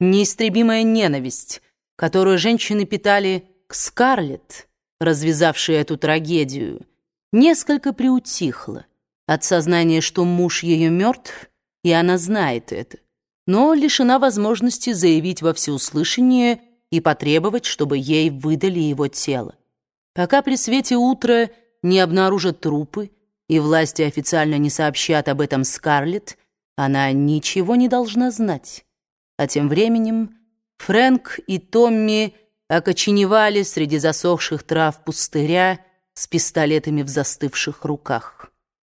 неистребимая ненависть, которую женщины питали к Скарлетт, развязавшей эту трагедию, несколько приутихла от сознания, что муж ее мертв, и она знает это, но лишена возможности заявить во всеуслышание и потребовать, чтобы ей выдали его тело. Пока при свете утра не обнаружат трупы и власти официально не сообщат об этом Скарлетт, она ничего не должна знать. А тем временем Фрэнк и Томми окоченевали среди засохших трав пустыря с пистолетами в застывших руках.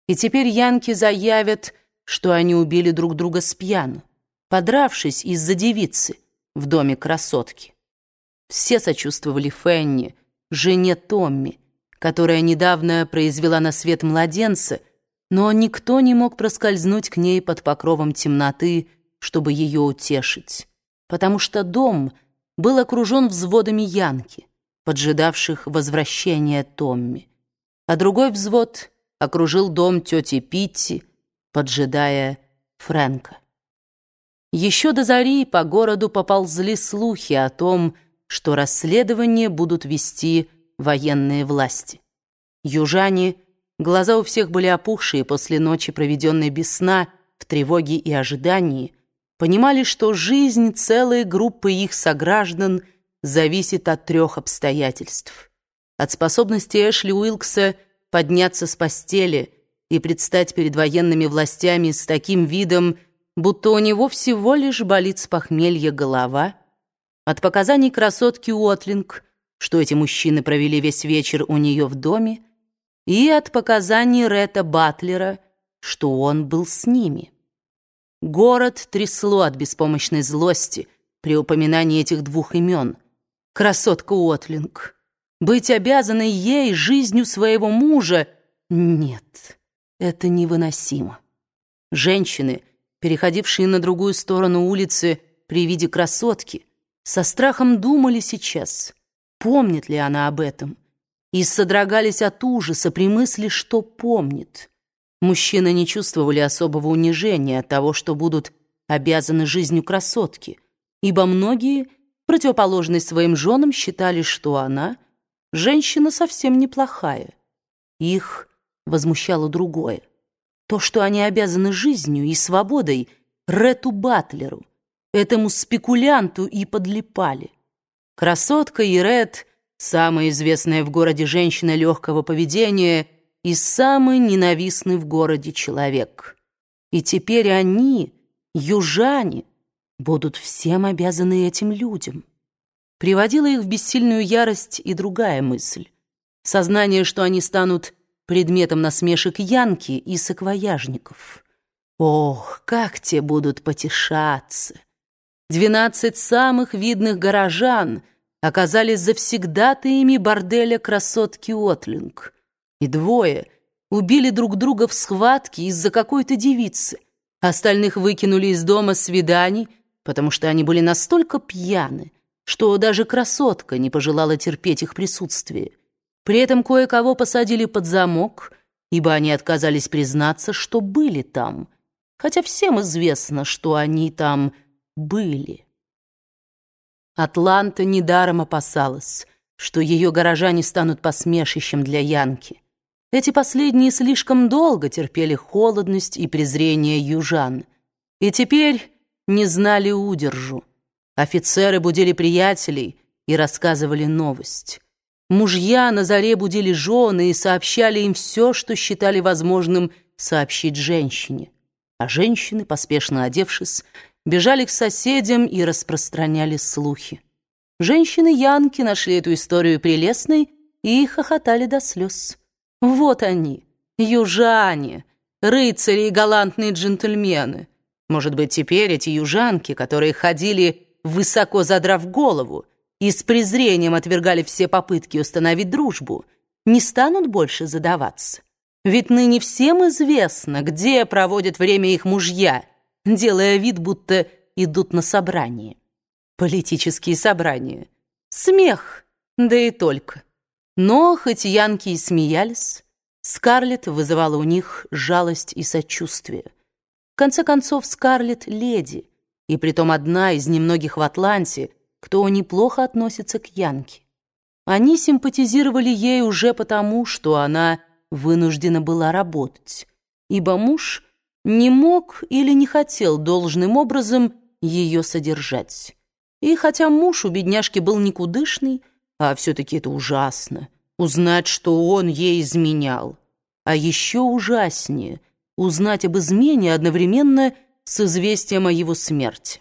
И теперь янки заявят, что они убили друг друга с пьяну, подравшись из-за девицы в доме красотки. Все сочувствовали Фенни, жене Томми, которая недавно произвела на свет младенца, но никто не мог проскользнуть к ней под покровом темноты, чтобы ее утешить, потому что дом был окружен взводами янки, поджидавших возвращения Томми, а другой взвод окружил дом тети Питти, поджидая Фрэнка. Еще до зари по городу поползли слухи о том, что расследование будут вести военные власти. Южане, глаза у всех были опухшие после ночи, проведенной без сна, в тревоге и ожидании, понимали, что жизнь целой группы их сограждан зависит от трех обстоятельств. От способности Эшли Уилкса подняться с постели и предстать перед военными властями с таким видом, будто у него всего лишь болит с похмелья голова, от показаний красотки Уотлинг, что эти мужчины провели весь вечер у нее в доме, и от показаний Ретта Батлера, что он был с ними. Город трясло от беспомощной злости при упоминании этих двух имен. Красотка Уотлинг. Быть обязанной ей жизнью своего мужа — нет, это невыносимо. Женщины, переходившие на другую сторону улицы при виде красотки, со страхом думали сейчас, помнит ли она об этом, и содрогались от ужаса при мысли, что помнит. Мужчины не чувствовали особого унижения от того, что будут обязаны жизнью красотки, ибо многие, противоположные своим женам, считали, что она — женщина совсем неплохая. Их возмущало другое. То, что они обязаны жизнью и свободой Рету Батлеру, этому спекулянту и подлипали. Красотка и Ред, самая известная в городе женщина легкого поведения — и самый ненавистный в городе человек. И теперь они, южане, будут всем обязаны этим людям. Приводила их в бессильную ярость и другая мысль. Сознание, что они станут предметом насмешек янки и саквояжников. Ох, как те будут потешаться! Двенадцать самых видных горожан оказались завсегдатаями борделя красотки Отлинг — и двое убили друг друга в схватке из-за какой-то девицы. Остальных выкинули из дома свиданий, потому что они были настолько пьяны, что даже красотка не пожелала терпеть их присутствие. При этом кое-кого посадили под замок, ибо они отказались признаться, что были там, хотя всем известно, что они там были. Атланта недаром опасалась, что ее горожане станут посмешищем для Янки. Эти последние слишком долго терпели холодность и презрение южан, и теперь не знали удержу. Офицеры будили приятелей и рассказывали новость. Мужья на заре будили жены и сообщали им все, что считали возможным сообщить женщине. А женщины, поспешно одевшись, бежали к соседям и распространяли слухи. Женщины-янки нашли эту историю прелестной и хохотали до слез. Вот они, южане, рыцари и галантные джентльмены. Может быть, теперь эти южанки, которые ходили, высоко задрав голову, и с презрением отвергали все попытки установить дружбу, не станут больше задаваться. Ведь ныне всем известно, где проводят время их мужья, делая вид, будто идут на собрание. Политические собрания. Смех, да и только. Но хоть янки и смеялись, Скарлетт вызывала у них жалость и сочувствие. В конце концов, Скарлетт — леди, и притом одна из немногих в Атланте, кто неплохо относится к Янке. Они симпатизировали ей уже потому, что она вынуждена была работать, ибо муж не мог или не хотел должным образом ее содержать. И хотя муж у бедняжки был никудышный, а все-таки это ужасно, узнать, что он ей изменял. А еще ужаснее — узнать об измене одновременно с известием о его смерти.